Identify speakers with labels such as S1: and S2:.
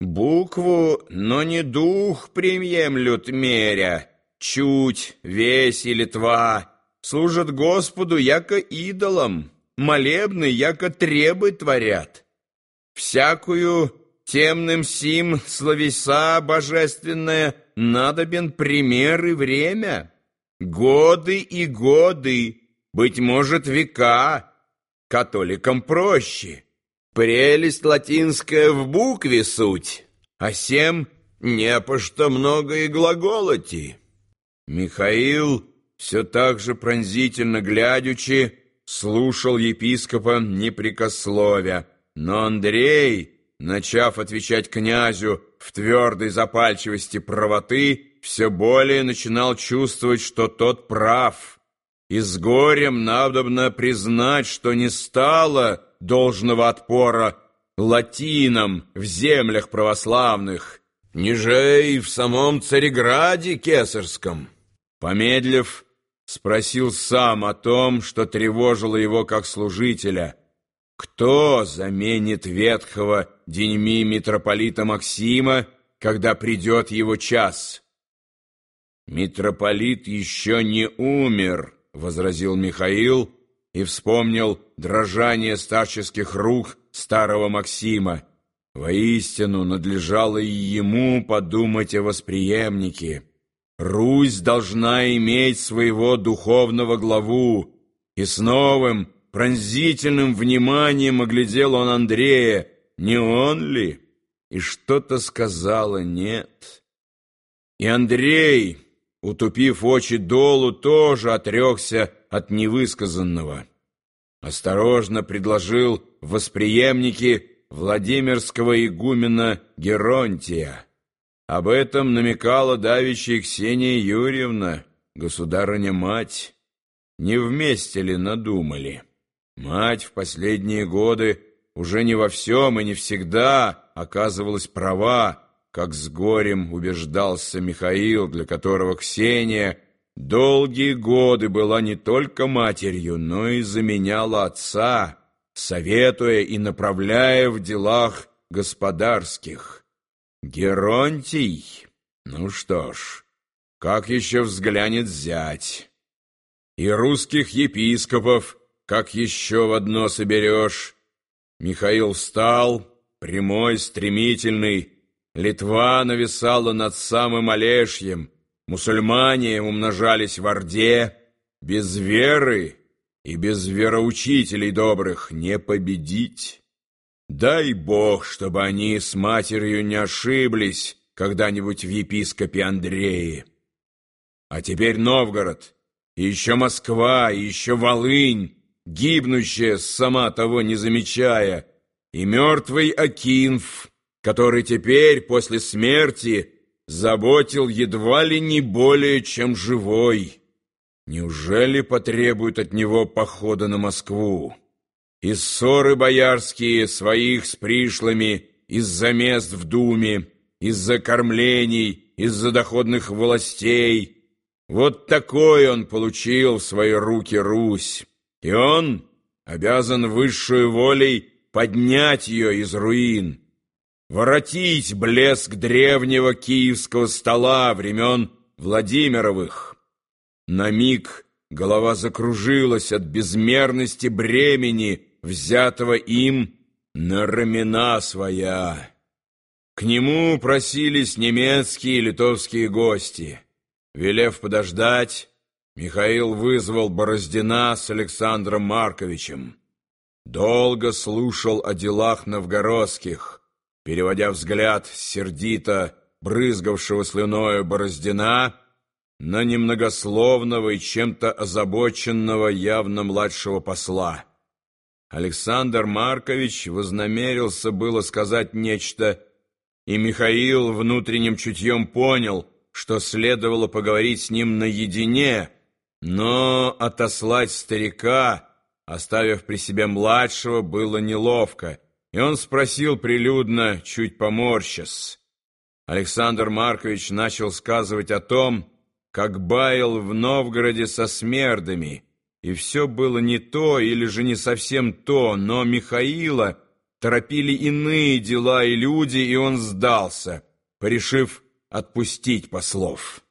S1: Букву, но не дух приемлют меря, чуть, весь или тва, служат Господу яко идолам, молебны яко требы творят. Всякую темным сим словеса божественное надобен пример и время, годы и годы, быть может, века, католикам проще». Прелесть латинская в букве суть, а сем не по что много и глаголоти. Михаил, все так же пронзительно глядячи, слушал епископа непрекословя, но Андрей, начав отвечать князю в твердой запальчивости правоты, все более начинал чувствовать, что тот прав. И с горем надобно признать, что не стало должного отпора латинам в землях православных, ниже и в самом Цареграде Кесарском. Помедлив, спросил сам о том, что тревожило его как служителя. Кто заменит ветхого деньми митрополита Максима, когда придет его час? «Митрополит еще не умер», — возразил Михаил, — и вспомнил дрожание старческих рук старого Максима. Воистину, надлежало и ему подумать о восприемнике. Русь должна иметь своего духовного главу, и с новым, пронзительным вниманием оглядел он Андрея, не он ли? И что-то сказала «нет». И Андрей, утупив очи долу, тоже отрекся от невысказанного. Осторожно предложил восприемники Владимирского игумена Геронтия. Об этом намекала давящая Ксения Юрьевна, государыня-мать. Не вместе ли надумали? Мать в последние годы уже не во всем и не всегда оказывалась права, как с горем убеждался Михаил, для которого Ксения долгие годы была не только матерью, но и заменяла отца, советуя и направляя в делах господарских. Геронтий? Ну что ж, как еще взглянет зять? И русских епископов, как еще в одно соберешь? Михаил встал, прямой, стремительный, Литва нависала над самым Олешьем, мусульмане умножались в Орде, без веры и без вероучителей добрых не победить. Дай Бог, чтобы они с матерью не ошиблись когда-нибудь в епископе Андрее. А теперь Новгород, и еще Москва, и еще Волынь, гибнущая, сама того не замечая, и мертвый Акинф, который теперь, после смерти, заботил едва ли не более, чем живой. Неужели потребуют от него похода на Москву? И ссоры боярские своих с пришлыми из-за мест в думе, из-за кормлений, из-за доходных властей. Вот такой он получил в свои руки Русь, и он обязан высшую волей поднять ее из руин, воротить блеск древнего киевского стола времен Владимировых. На миг голова закружилась от безмерности бремени, взятого им на ramена своя. К нему просились немецкие и литовские гости. Велев подождать, Михаил вызвал Бороздина с Александром Марковичем. Долго слушал о делах новгородских, переводя взгляд сердито брызгавшего слюною Бороздина на немногословного и чем-то озабоченного явно младшего посла. Александр Маркович вознамерился было сказать нечто, и Михаил внутренним чутьем понял, что следовало поговорить с ним наедине, но отослать старика, оставив при себе младшего, было неловко — и он спросил прилюдно, чуть поморщась. Александр Маркович начал сказывать о том, как баял в Новгороде со смердами, и все было не то или же не совсем то, но Михаила торопили иные дела и люди, и он сдался, порешив отпустить послов.